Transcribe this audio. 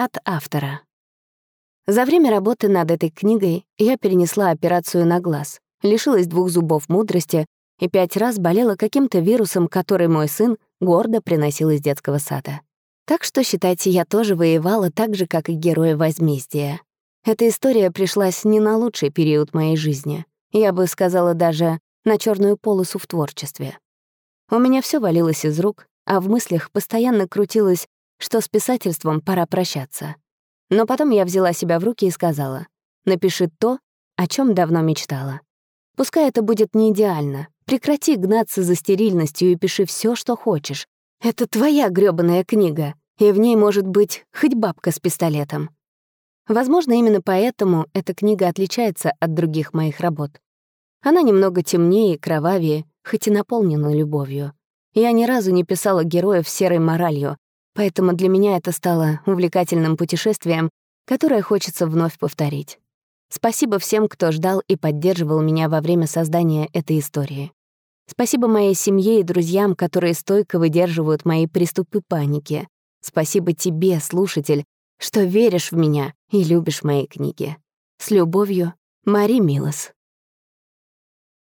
От автора. За время работы над этой книгой я перенесла операцию на глаз, лишилась двух зубов мудрости и пять раз болела каким-то вирусом, который мой сын гордо приносил из детского сада. Так что, считайте, я тоже воевала так же, как и герои возмездия. Эта история пришлась не на лучший период моей жизни. Я бы сказала даже на черную полосу в творчестве. У меня все валилось из рук, а в мыслях постоянно крутилось, что с писательством пора прощаться. Но потом я взяла себя в руки и сказала, напиши то, о чем давно мечтала. Пускай это будет не идеально, прекрати гнаться за стерильностью и пиши все, что хочешь. Это твоя грёбаная книга, и в ней может быть хоть бабка с пистолетом. Возможно, именно поэтому эта книга отличается от других моих работ. Она немного темнее и кровавее, хоть и наполнена любовью. Я ни разу не писала героев серой моралью, поэтому для меня это стало увлекательным путешествием, которое хочется вновь повторить. Спасибо всем, кто ждал и поддерживал меня во время создания этой истории. Спасибо моей семье и друзьям, которые стойко выдерживают мои приступы паники. Спасибо тебе, слушатель, что веришь в меня и любишь мои книги. С любовью, Мари Милос.